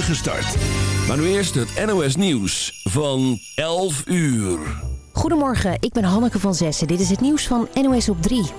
start. Maar nu eerst het NOS Nieuws van 11 uur. Goedemorgen, ik ben Hanneke van Zessen. Dit is het nieuws van NOS op 3.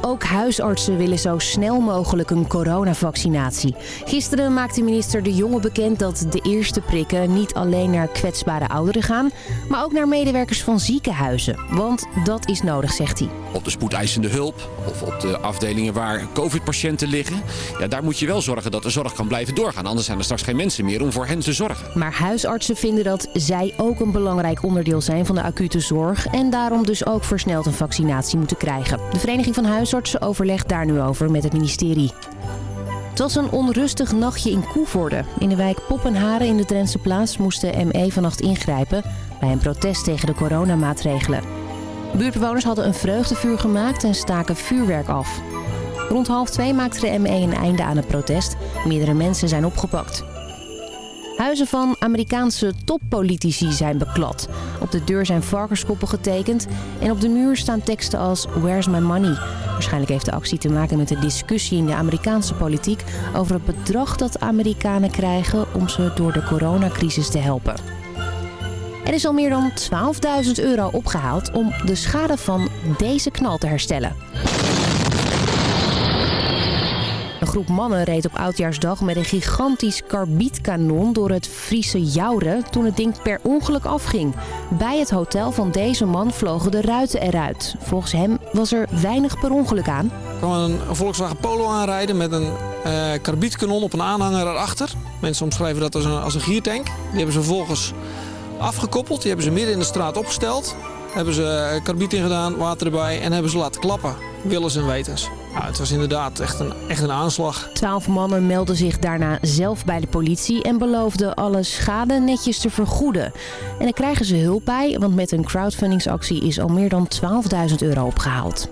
Ook huisartsen willen zo snel mogelijk een coronavaccinatie. Gisteren maakte minister De Jonge bekend dat de eerste prikken niet alleen naar kwetsbare ouderen gaan... maar ook naar medewerkers van ziekenhuizen. Want dat is nodig, zegt hij. Op de spoedeisende hulp of op de afdelingen waar covid-patiënten liggen... Ja, daar moet je wel zorgen dat de zorg kan blijven doorgaan. Anders zijn er straks geen mensen meer om voor hen te zorgen. Maar huisartsen vinden dat zij ook een belangrijk onderdeel zijn van de acute zorg... en daarom dus ook versneld een vaccinatie moeten krijgen. De Vereniging van Huisartsen overlegt daar nu over met het ministerie. Het was een onrustig nachtje in Koevoorde. In de wijk Poppenharen in de Drentse plaats moest de ME vannacht ingrijpen... bij een protest tegen de coronamaatregelen. Buurtbewoners hadden een vreugdevuur gemaakt en staken vuurwerk af. Rond half twee maakte de ME een einde aan het protest. Meerdere mensen zijn opgepakt. Huizen van Amerikaanse toppolitici zijn beklad. Op de deur zijn varkenskoppen getekend en op de muur staan teksten als Where's my money? Waarschijnlijk heeft de actie te maken met de discussie in de Amerikaanse politiek over het bedrag dat Amerikanen krijgen om ze door de coronacrisis te helpen. Er is al meer dan 12.000 euro opgehaald om de schade van deze knal te herstellen. Een groep mannen reed op Oudjaarsdag met een gigantisch karbietkanon door het Friese Jouren toen het ding per ongeluk afging. Bij het hotel van deze man vlogen de ruiten eruit. Volgens hem was er weinig per ongeluk aan. Er kwam een Volkswagen Polo aanrijden met een uh, karbietkanon op een aanhanger erachter. Mensen omschrijven dat als een, als een giertank. Die hebben ze vervolgens afgekoppeld. Die hebben ze midden in de straat opgesteld. Hebben ze karbiet ingedaan, water erbij en hebben ze laten klappen. Willens en wetens. Nou, het was inderdaad echt een, echt een aanslag. Twaalf mannen melden zich daarna zelf bij de politie en beloofden alle schade netjes te vergoeden. En daar krijgen ze hulp bij, want met een crowdfundingsactie is al meer dan 12.000 euro opgehaald.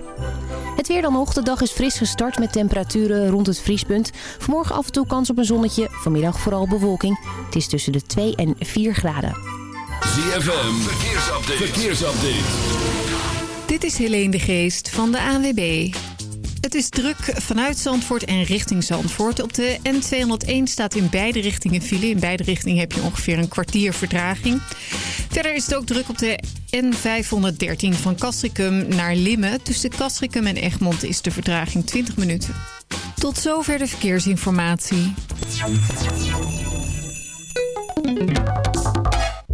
Het weer dan nog. De dag is fris gestart met temperaturen rond het vriespunt. Vanmorgen af en toe kans op een zonnetje. Vanmiddag vooral bewolking. Het is tussen de 2 en 4 graden. ZFM, verkeersupdate. Dit is Helene de Geest van de ANWB. Het is druk vanuit Zandvoort en richting Zandvoort. Op de N201 staat in beide richtingen file. In beide richtingen heb je ongeveer een kwartier vertraging. Verder is het ook druk op de N513 van Castricum naar Limmen. Tussen Castricum en Egmond is de vertraging 20 minuten. Tot zover de verkeersinformatie.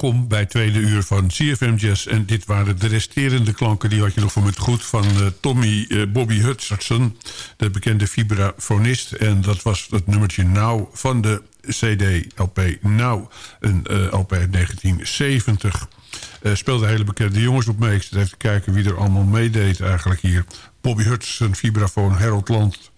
Welkom bij het tweede uur van CFM Jazz. En dit waren de resterende klanken, die had je nog voor me te goed... van uh, Tommy uh, Bobby Hutcherson, de bekende vibrafonist. En dat was het nummertje Now van de CD-LP Now, een uh, LP uit 1970. speelde hele bekende jongens op mee. Ik zit even te kijken wie er allemaal meedeed eigenlijk hier. Bobby Hutcherson, vibrafoon, Harold Land...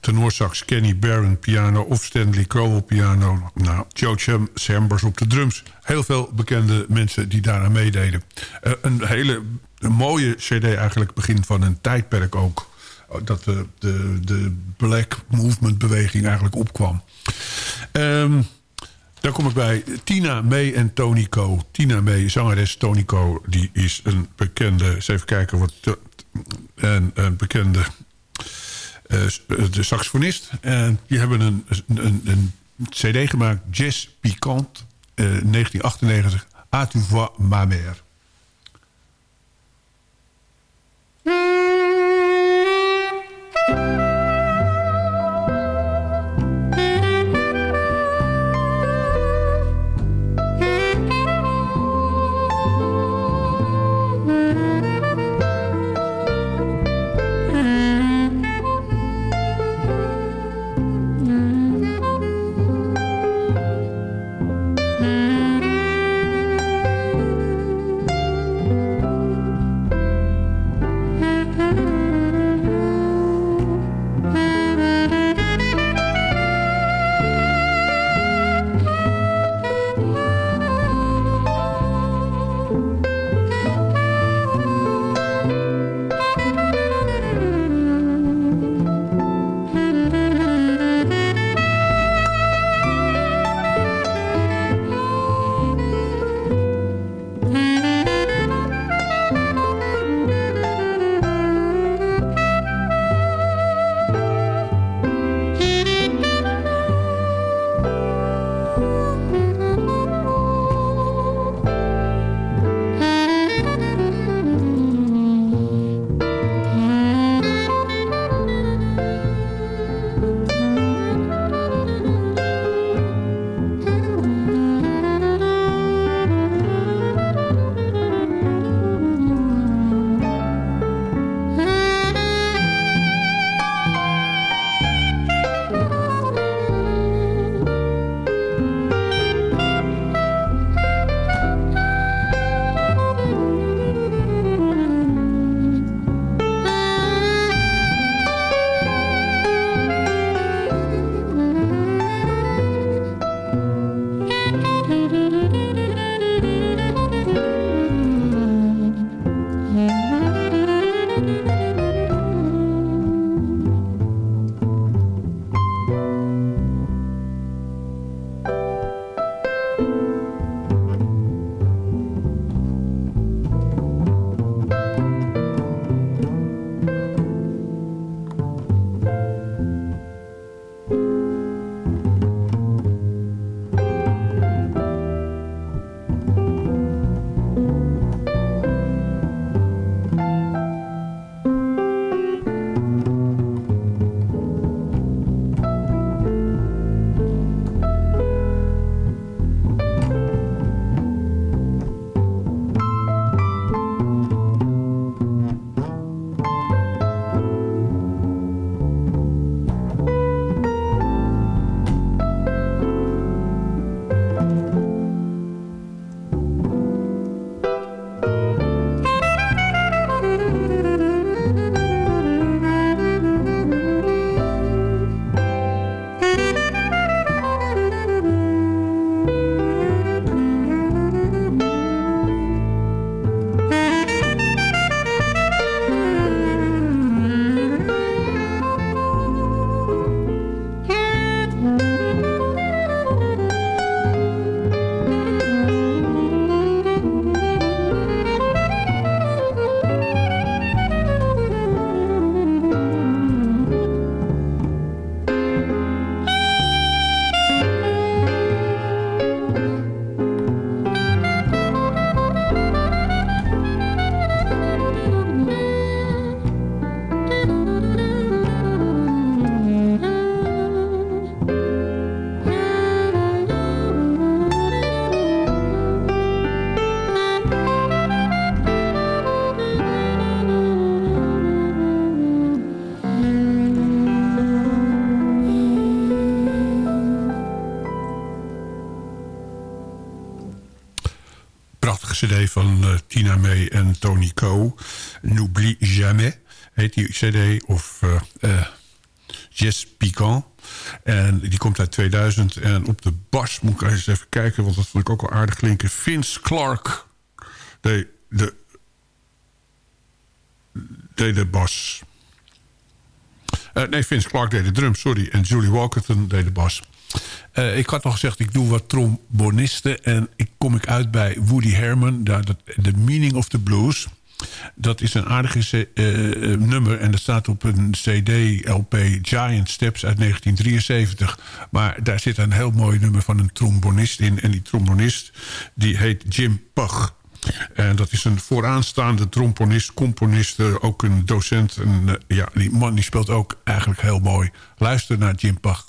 Tenorsax Kenny Barron piano of Stanley Crowell piano. Nou, Joe Cham Chambers op de drums. Heel veel bekende mensen die daaraan meededen. Uh, een hele mooie cd eigenlijk, begin van een tijdperk ook. Dat de, de, Black Movement beweging eigenlijk opkwam. Um, dan kom ik bij Tina May en Tony Co. Tina May, zangeres Tony Co. Die is een bekende, eens even kijken wat... Een, een bekende de saxofonist. En die hebben een, een, een cd gemaakt, Jazz Piquant, uh, 1998. A tu vois ma mère. Cd van eh, Tina May en Tony Co. N'oublie jamais heet die cd. Of uh, Jazz Piquant. En die komt uit 2000. En op de bas moet ik eens even kijken... want dat vond ik ook wel aardig klinken. Vince Clark. De, de, deed de bas. Nee, Vince Clark deed de drums, sorry. En Julie Walkerton deed de bas. Uh, ik had nog gezegd, ik doe wat trombonisten. En ik kom ik uit bij Woody Herman. The Meaning of the Blues. Dat is een aardige uh, nummer. En dat staat op een CD-LP Giant Steps uit 1973. Maar daar zit een heel mooi nummer van een trombonist in. En die trombonist die heet Jim Pug. En dat is een vooraanstaande trombonist, componist, ook een docent. En, ja, die man die speelt ook eigenlijk heel mooi. Luister naar Jim Pug.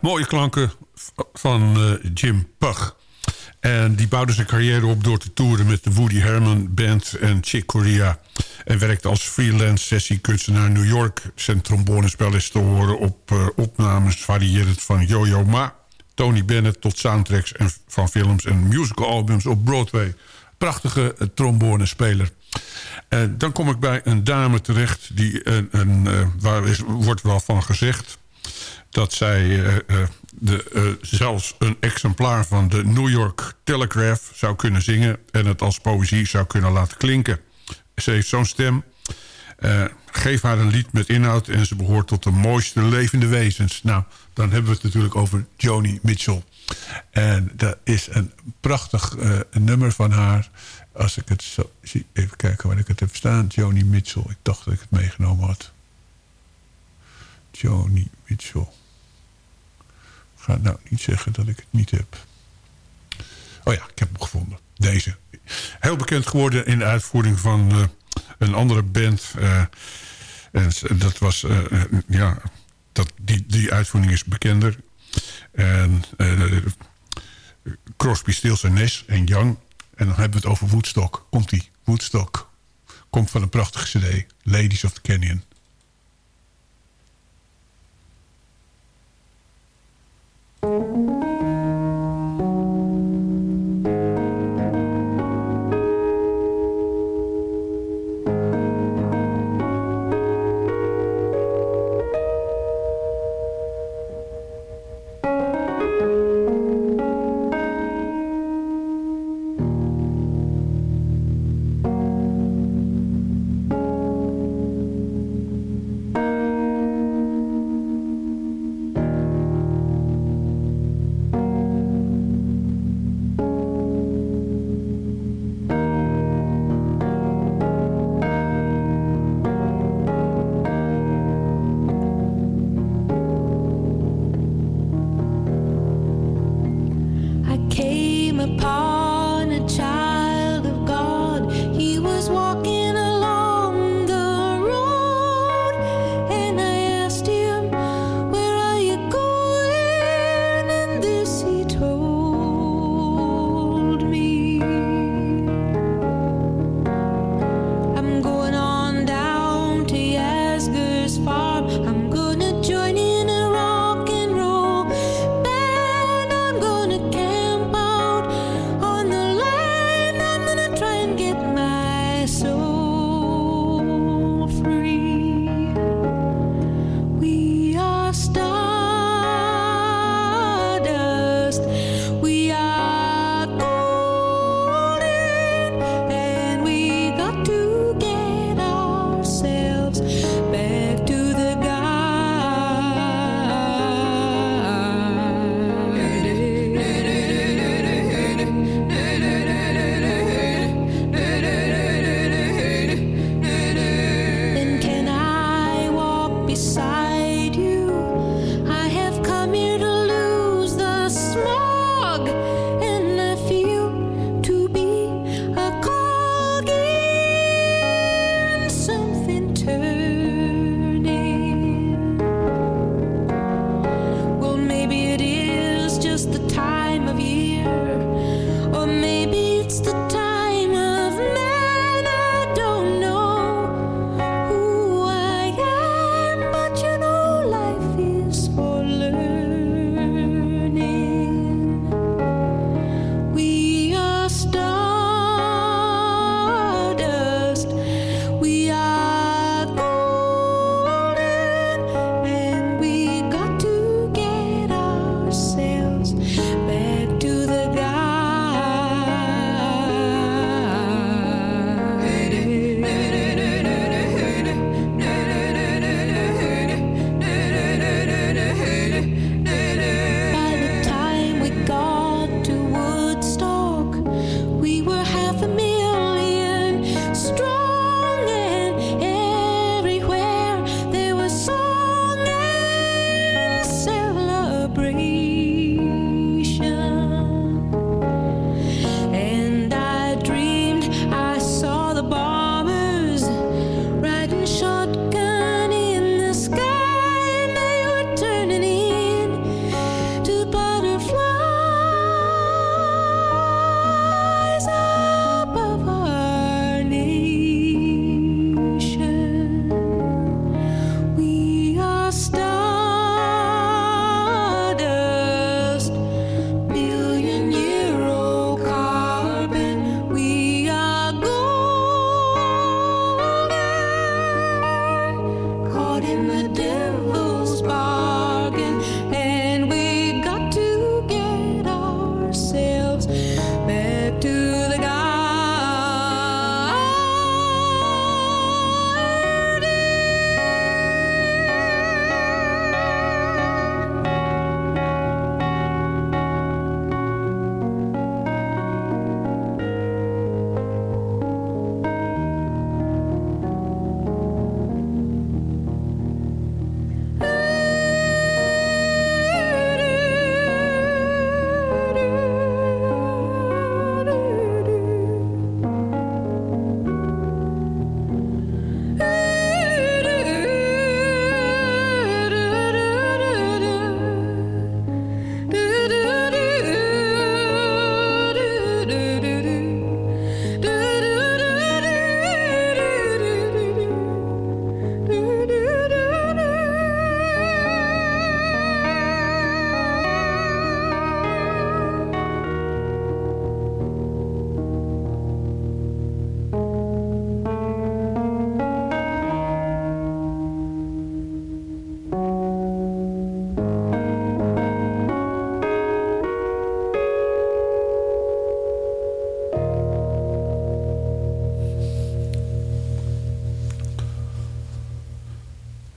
Mooie klanken van uh, Jim Pug. En die bouwde zijn carrière op door te toeren met de Woody Herman Band en Chick Corea. En werkte als freelance sessiekunstenaar in New York. Zijn trombonespel is te horen op uh, opnames variërend van Yo-Yo Ma... Tony Bennett tot soundtracks en, van films en musicalalbums op Broadway. Prachtige uh, trombonespeler. En dan kom ik bij een dame terecht... Die een, uh, waar is, wordt wel van gezegd dat zij uh, de, uh, zelfs een exemplaar van de New York Telegraph zou kunnen zingen... en het als poëzie zou kunnen laten klinken. Ze heeft zo'n stem. Geef haar een lied met inhoud en ze behoort tot de mooiste levende wezens. Nou, dan hebben we het natuurlijk over Joni Mitchell. En dat is een prachtig nummer van haar. Als ik het zo zie, even kijken waar ik het heb staan. Joni Mitchell, ik dacht dat ik het meegenomen had. Joni Mitchell. Ga nou niet zeggen dat ik het niet heb. Oh ja, ik heb hem gevonden. Deze. Heel bekend geworden in de uitvoering van uh, een andere band. Uh, en dat was, uh, ja, dat, die, die uitvoering is bekender. En Crosby, Stills en Nash en Young. En dan hebben we het over Woodstock. Komt die? Woodstock. Komt van een prachtige cd. Ladies of the Canyon.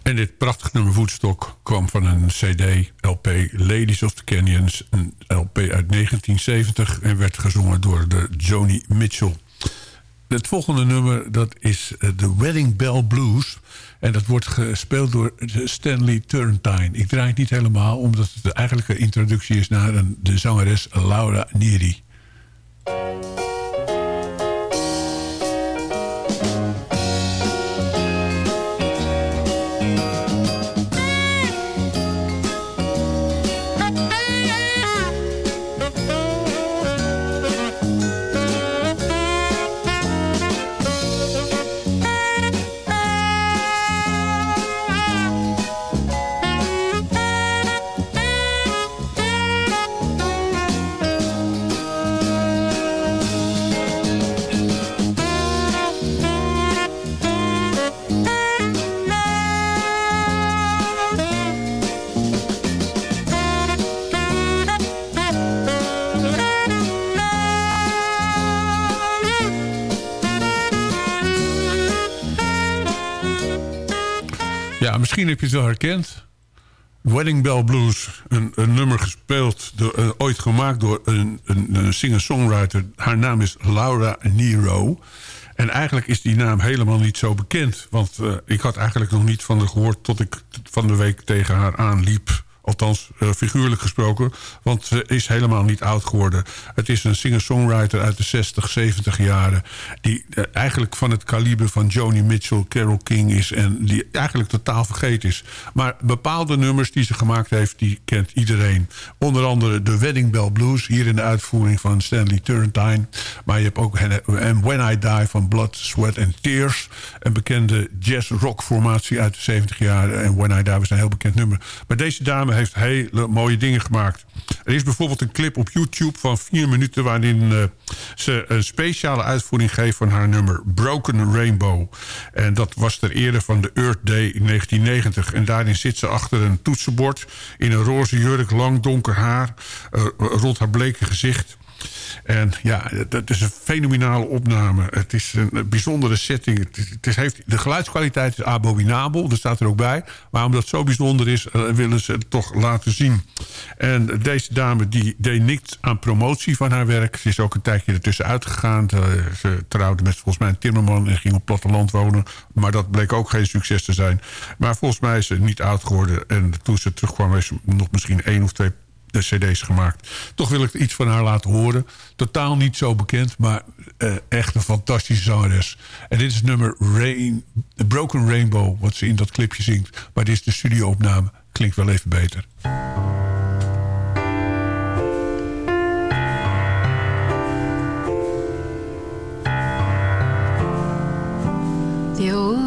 En dit prachtige nummer Woodstock kwam van een cd, LP Ladies of the Canyons. Een LP uit 1970 en werd gezongen door de Joni Mitchell. Het volgende nummer dat is eh, The Wedding Bell Blues. En dat wordt gespeeld door Stanley Turrentine. Ik draai het niet helemaal, omdat het de eigenlijke introductie is naar een, de zangeres Laura Neri. Misschien heb je het wel herkend. Wedding Bell Blues, een, een nummer gespeeld, eh, ooit gemaakt door een, een, een singer-songwriter. Haar naam is Laura Nero. En eigenlijk is die naam helemaal niet zo bekend. Want eh, ik had eigenlijk nog niet van haar gehoord... tot ik van de week tegen haar aanliep. Althans, eh, figuurlijk gesproken. Want ze is helemaal niet oud geworden. Het is een singer-songwriter uit de 60, 70 jaren... die eh, eigenlijk van het kaliber van Joni Mitchell, Carole King is... en die eigenlijk totaal vergeten is. Maar bepaalde nummers die ze gemaakt heeft, die kent iedereen. Onder andere de Wedding Bell Blues... hier in de uitvoering van Stanley Turrentine. Maar je hebt ook en When I Die van Blood, Sweat and Tears. Een bekende jazz-rock formatie uit de 70 jaren. En When I Die was een heel bekend nummer. Maar deze dame heeft hele mooie dingen gemaakt. Er is bijvoorbeeld een clip op YouTube van vier minuten... waarin eh, ze een speciale uitvoering geeft van haar nummer Broken Rainbow. En dat was ter ere van de Earth Day in 1990. En daarin zit ze achter een toetsenbord... in een roze jurk, lang donker haar... eh, rond haar bleke gezicht... En ja, dat is een fenomenale opname. Het is een bijzondere setting. Het is, is, heeft, de geluidskwaliteit is abominabel, dat staat er ook bij. Maar omdat het zo bijzonder is, uh, willen ze het toch laten zien. En deze dame die deed niks aan promotie van haar werk. Ze is ook een tijdje ertussen uitgegaan. Uh, ze trouwde met volgens mij een timmerman en ging op platteland wonen. Maar dat bleek ook geen succes te zijn. Maar volgens mij is ze niet oud geworden. En toen ze terugkwam, heeft ze nog misschien één of twee de cd's gemaakt. Toch wil ik iets van haar laten horen. Totaal niet zo bekend, maar uh, echt een fantastische zangeres. En dit is nummer Rain, Broken Rainbow, wat ze in dat clipje zingt. Maar dit is de studioopname. Klinkt wel even beter. The old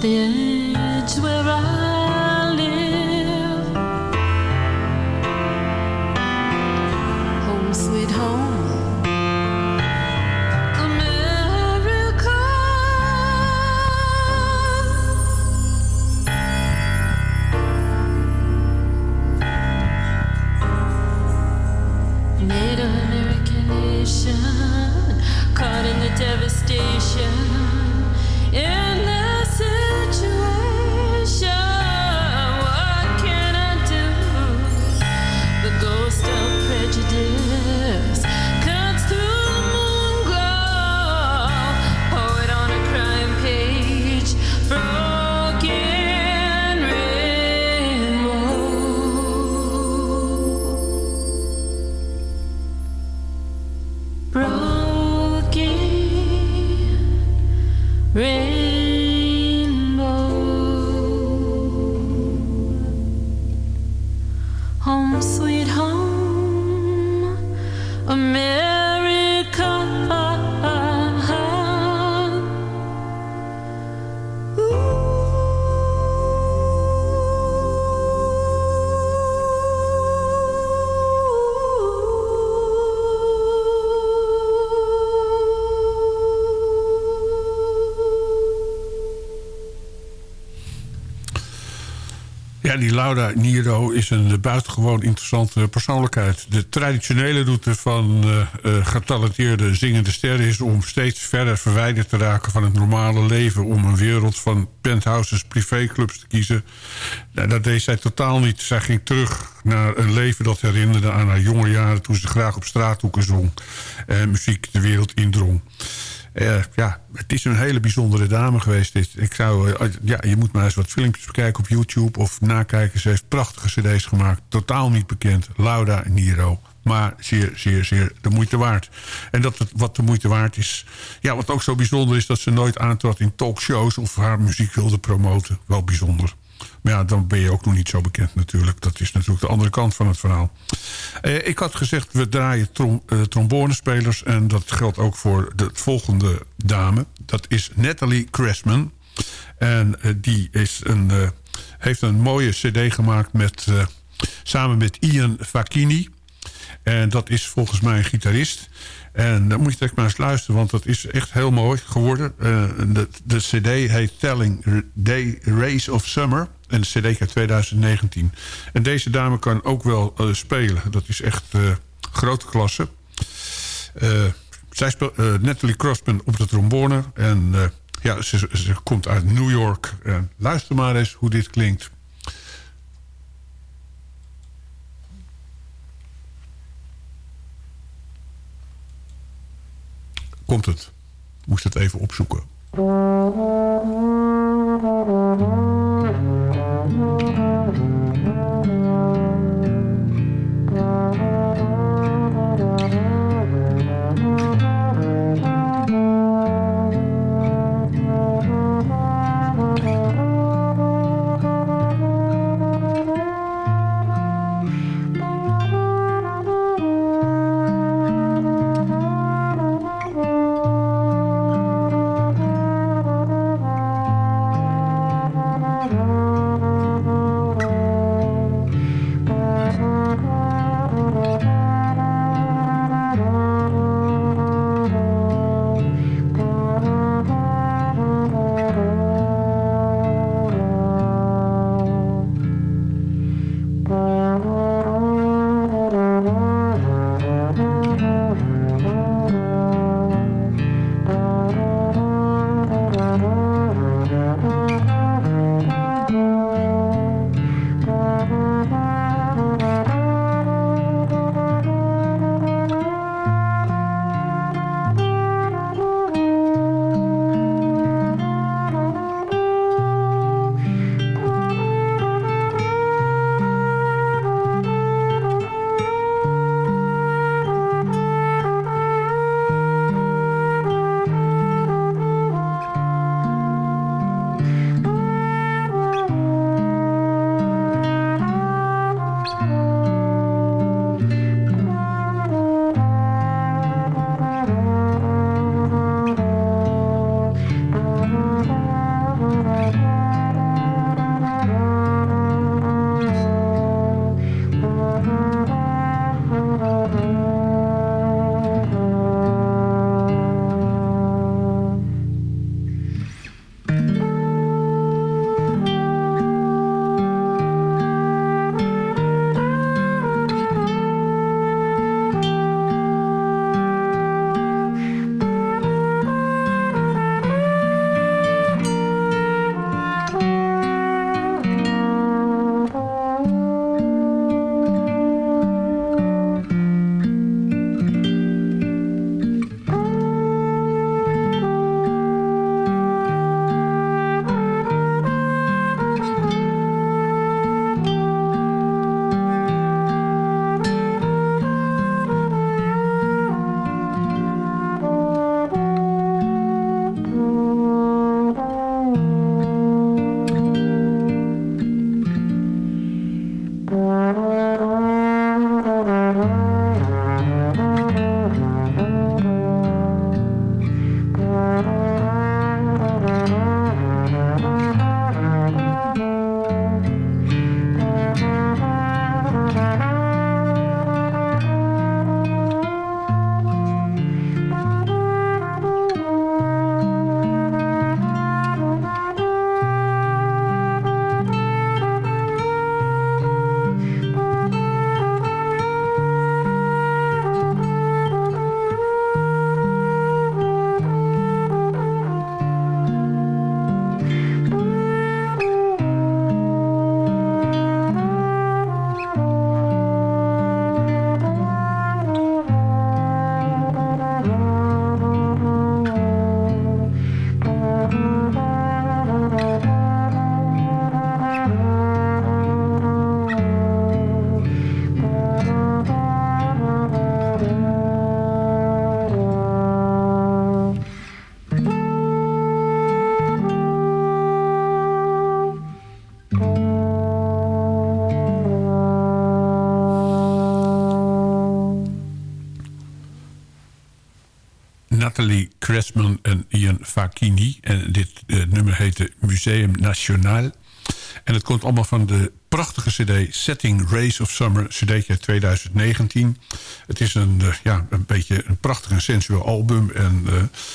the earth. Ja, die Laura Niro is een buitengewoon interessante persoonlijkheid. De traditionele route van eh, eh, getalenteerde zingende sterren... is om steeds verder verwijderd te raken van het normale leven... om een wereld van penthouses, privéclubs te kiezen. Nou, dat deed zij totaal niet. Zij ging terug naar een leven dat herinnerde aan haar jonge jaren... toen ze graag op straathoeken zong en muziek de wereld indrong. Eh, ja, het is een hele bijzondere dame geweest. Ik zou, eh, ja, je moet maar eens wat filmpjes bekijken op YouTube of nakijken. Ze heeft prachtige cd's gemaakt. Totaal niet bekend. Laura Niro. Maar zeer, zeer, zeer de moeite waard. En dat het wat de moeite waard is. Ja, wat ook zo bijzonder is dat ze nooit aantrad in talkshows... of haar muziek wilde promoten. Wel bijzonder. Maar ja, dan ben je ook nog niet zo bekend natuurlijk. Dat is natuurlijk de andere kant van het verhaal. Eh, ik had gezegd, we draaien trom, eh, trombonespelers. En dat geldt ook voor de volgende dame. Dat is Natalie Cressman. En eh, die is een, eh, heeft een mooie cd gemaakt met, eh, samen met Ian Facchini. En dat is volgens mij een gitarist. En dan moet je echt maar eens luisteren, want dat is echt heel mooi geworden. Eh, de, de cd heet Telling Day Race of Summer. En de cd uit 2019. En deze dame kan ook wel eh, spelen. Dat is echt eh, grote klasse. Zij speelt Natalie Crossman op de trombone. En ja, ze, ze komt uit New York. Luister maar eens hoe dit klinkt. Komt het? Moest het even opzoeken. Nathalie Cressman en Ian Facchini. En dit eh, nummer heette Museum Nationaal. En het komt allemaal van de prachtige cd Setting Race of Summer, cd 2019. Het is een, eh, ja, een beetje een prachtig en sensueel album. En eh,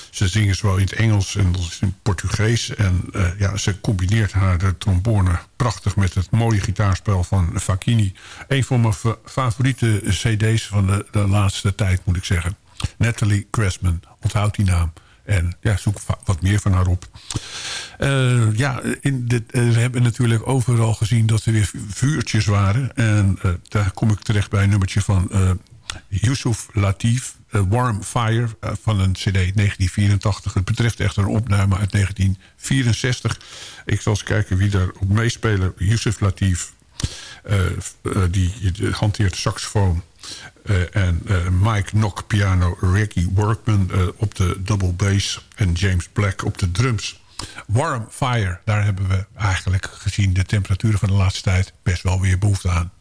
ze zingen zowel in het Engels en in het Portugees. En ja, ze combineert haar de trombone prachtig met het mooie gitaarspel van Facchini. Een van mijn fa- favoriete cd's van de laatste tijd, moet ik zeggen. Natalie Cressman, onthoud die naam. En ja, zoek wat meer van haar op. Eh, ja, in dit, eh, we hebben natuurlijk overal gezien dat er weer vu- vuurtjes waren. En eh, daar kom ik terecht bij een nummertje van Yusuf Latif. Warm Fire van een cd 1984. Het betreft echt een opname uit 1964. Ik zal eens kijken wie daarop meespelen. Yusuf Latif, die hanteert saxofoon. Eh, en eh, Mike Nock piano, Ricky Workman eh, op de double bass... en James Black op de drums. Warm Fire, daar hebben we eigenlijk gezien de temperaturen van de laatste tijd... best wel weer behoefte aan.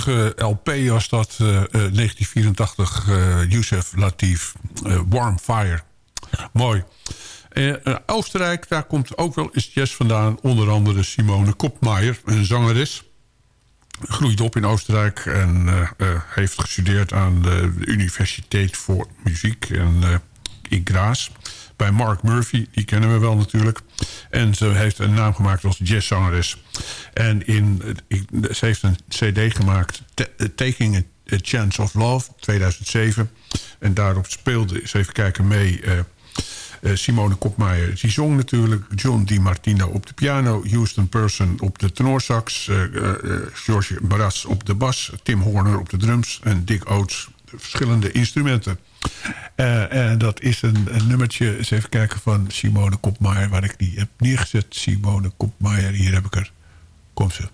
Prachtige LP was dat. eh, eh, 1984, eh Youssef Latif, eh, Warm Fire. Mooi. Eh, eh, Oostenrijk, daar komt ook wel eens jazz vandaan. Onder andere Simone Kopmaier, een zangeres. Groeide op in Oostenrijk en eh, eh, heeft gestudeerd aan de Universiteit voor Muziek en, eh, in Graz. Bij Mark Murphy, die kennen we wel natuurlijk. En ze heeft een naam gemaakt als jazzzangeres. En in, ze heeft een cd gemaakt, Ta- Taking a, Chance of Love, 2007. En daarop speelde, eens even kijken, mee... eh, eh, Simone Kopmaier, die zong natuurlijk. John Di Martino op de piano. Houston Person op de tenorsax. eh, George Barras op de bas. Tim Horner op de drums. En Dick Oates. Verschillende instrumenten. Eh, en dat is een, nummertje, eens even kijken, van Simone Kopmaier... waar ik die heb neergezet. Simone Kopmaier, hier heb ik er. Komt ze.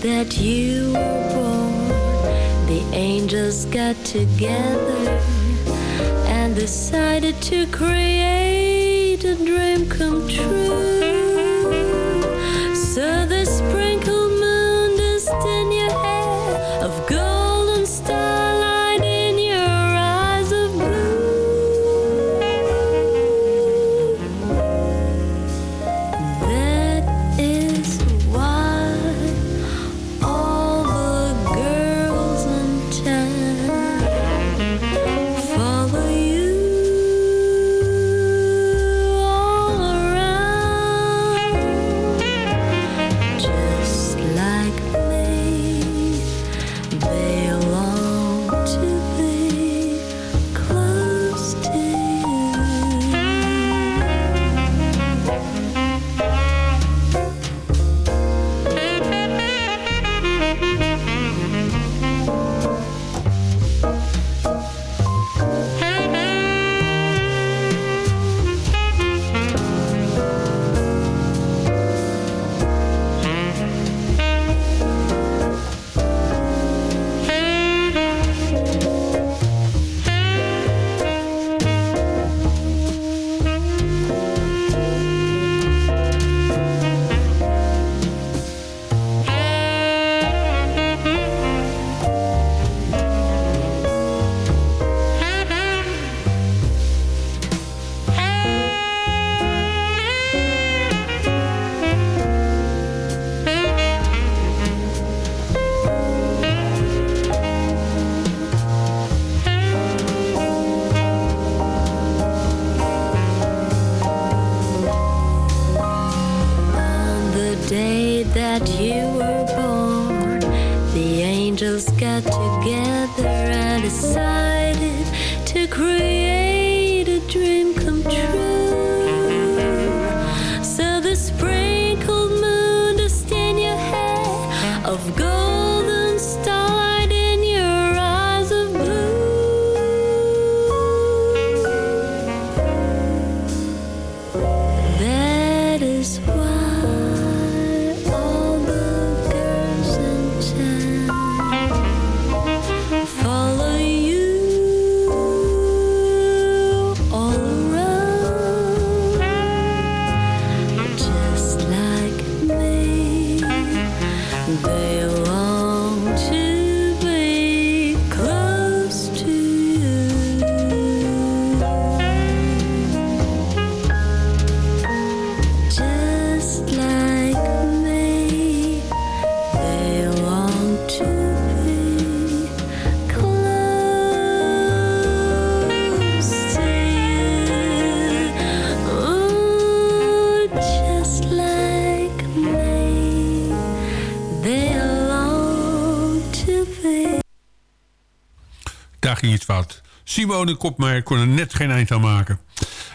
That you were born, the angels got together and decided to create a dream come true. So Simone Kopmeijer kon er net geen eind aan maken.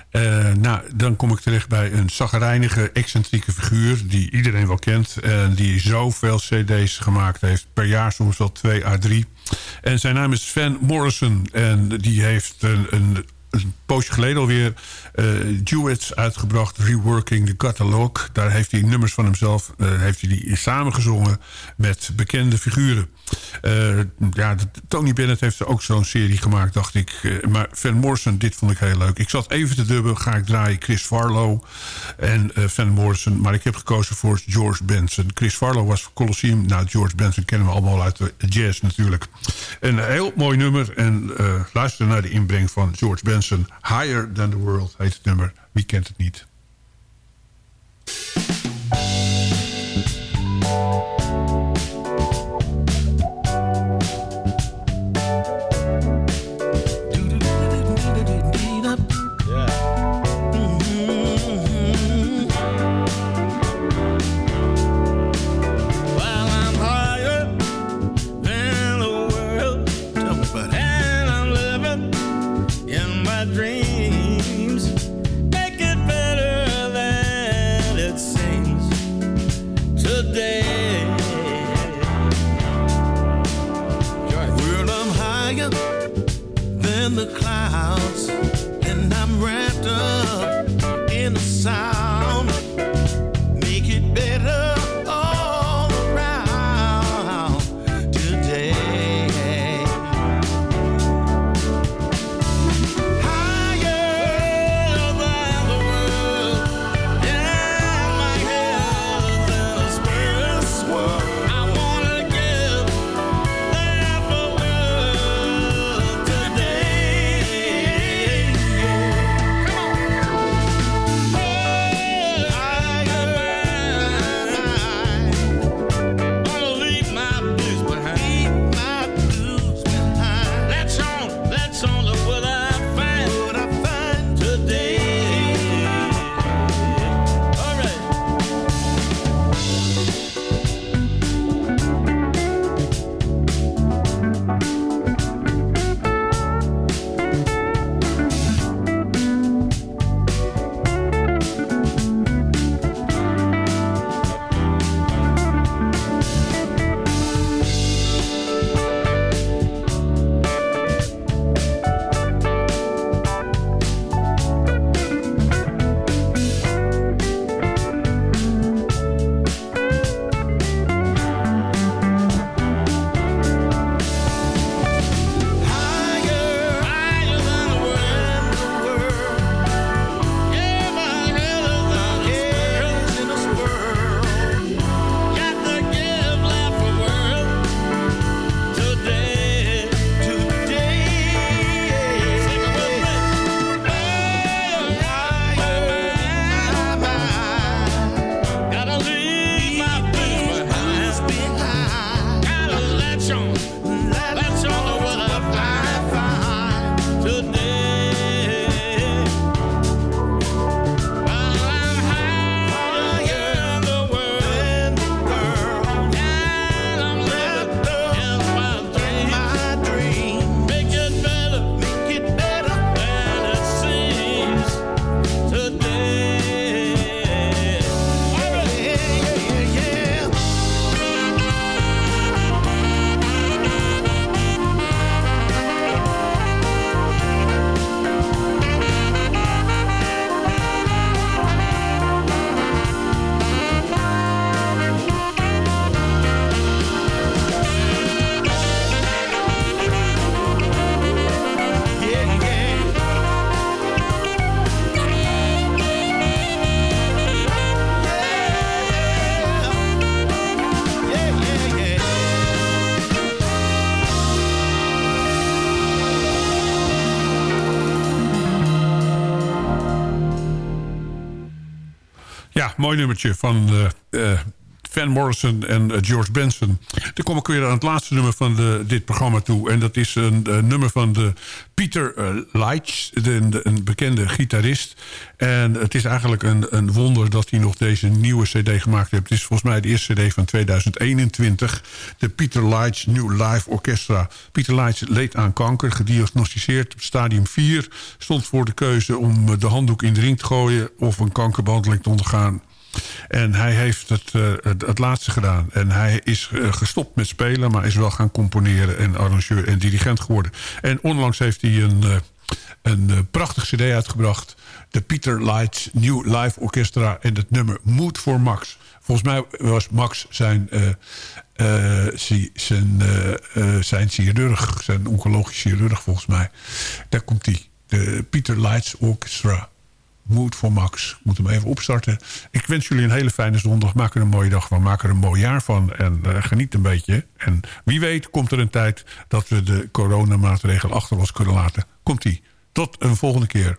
Eh, nou, dan kom ik terecht bij een zagrijnige, excentrieke figuur... die iedereen wel kent en die zoveel cd's gemaakt heeft. Per jaar soms wel twee à drie. En zijn naam is Van Morrison en die heeft een... een een poosje geleden alweer eh duets uitgebracht. Reworking the Catalog. Daar heeft hij nummers van hemzelf eh, heeft hij die samengezongen met bekende figuren. Eh, ja, Tony Bennett heeft ook zo'n serie gemaakt, dacht ik. Maar Van Morrison, dit vond ik heel leuk. Ik zat even te dubben, ga ik draaien Chris Farlow en Van Morrison. Maar ik heb gekozen voor George Benson. Chris Farlow was voor Colosseum. Nou, George Benson kennen we allemaal uit de jazz natuurlijk. Een heel mooi nummer. En luister naar de inbreng van George Benson. Higher Than The World heet het nummer. Wie kent het niet? Mooi nummertje van eh, Van Morrison en eh, George Benson. Dan kom ik weer aan het laatste nummer van de, dit programma toe. En dat is een, een nummer van de Leitch, de, de- een bekende gitarist. En het is eigenlijk een, een wonder dat hij nog deze nieuwe cd gemaakt heeft. Het is volgens mij de eerste cd van 2021. De Peter Leitch New Live Orchestra. Peter Leitch leed aan kanker, gediagnosticeerd op stadium 4. Stond voor de keuze om eh, de handdoek in de ring te gooien... of een kankerbehandeling te ondergaan. En hij heeft het, eh, het, het laatste gedaan. En hij is eh, gestopt met spelen, maar is wel gaan componeren... en arrangeur en dirigent geworden. En onlangs heeft hij een, eh, een prachtig cd uitgebracht. De Peter Lights New Live Orchestra en het nummer Mood for Max. Volgens mij was Max zijn, zi- zijn, zijn chirurg, zijn oncologisch chirurg volgens mij. Daar komt hij. De Peter Lights Orchestra. Mood voor Max. Ik moet hem even opstarten. Ik wens jullie een hele fijne zondag. Maak er een mooie dag van. Maak er een mooi jaar van. En eh, geniet een beetje. En wie weet komt er een tijd dat we de coronamaatregelen achter ons kunnen laten. Komt-ie. Tot een volgende keer.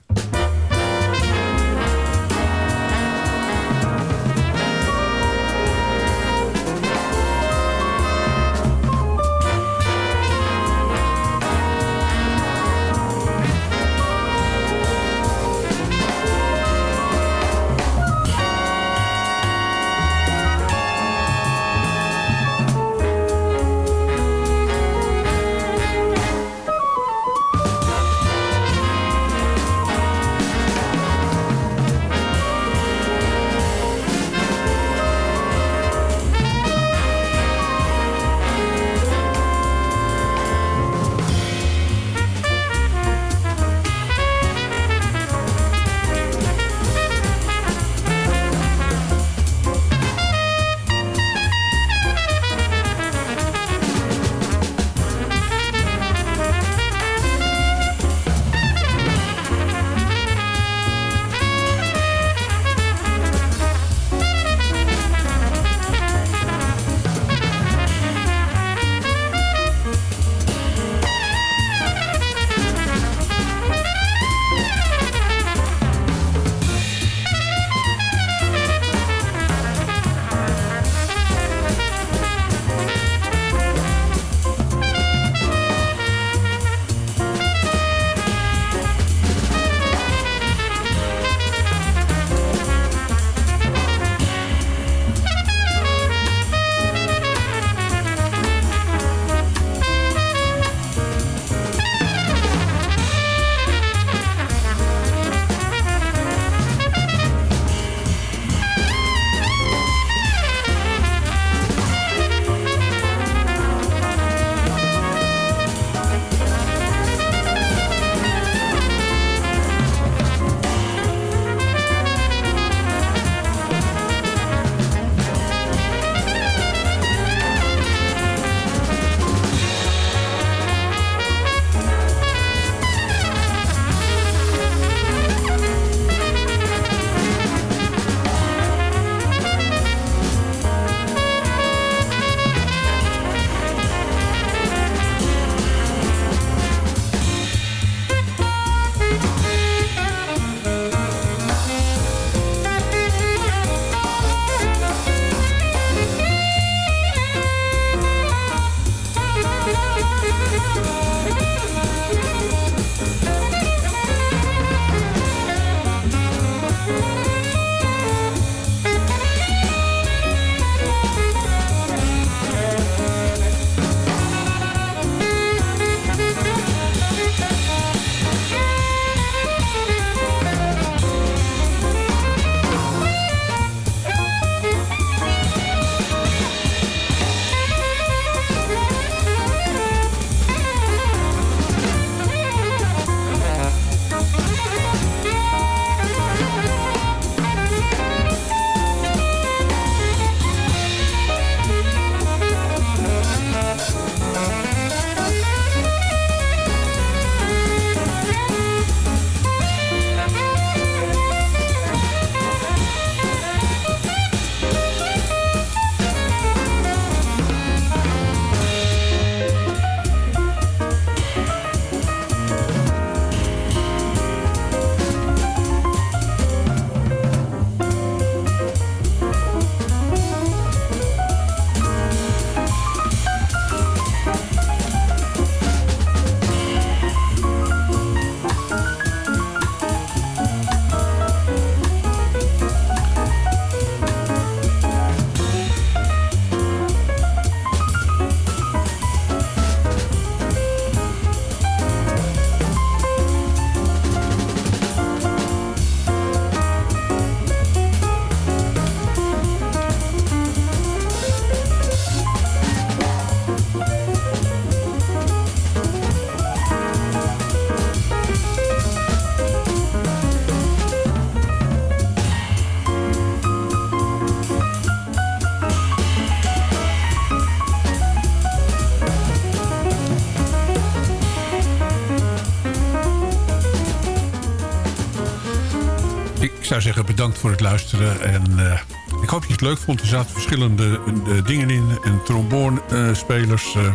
Zou zeggen bedankt voor het luisteren. En eh, ik hoop dat je het leuk vond. Er zaten verschillende eh, dingen in. En trombonespelers. eh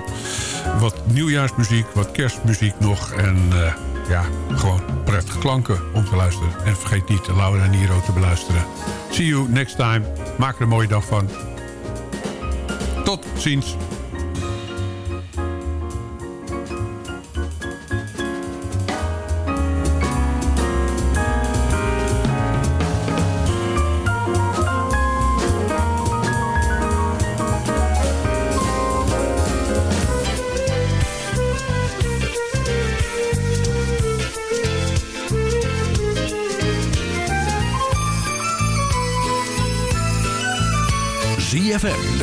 wat nieuwjaarsmuziek, wat kerstmuziek nog. En ja, gewoon prettige klanken om te luisteren. En vergeet niet Laura Niro te beluisteren. See you next time. Maak er een mooie dag van. Tot ziens.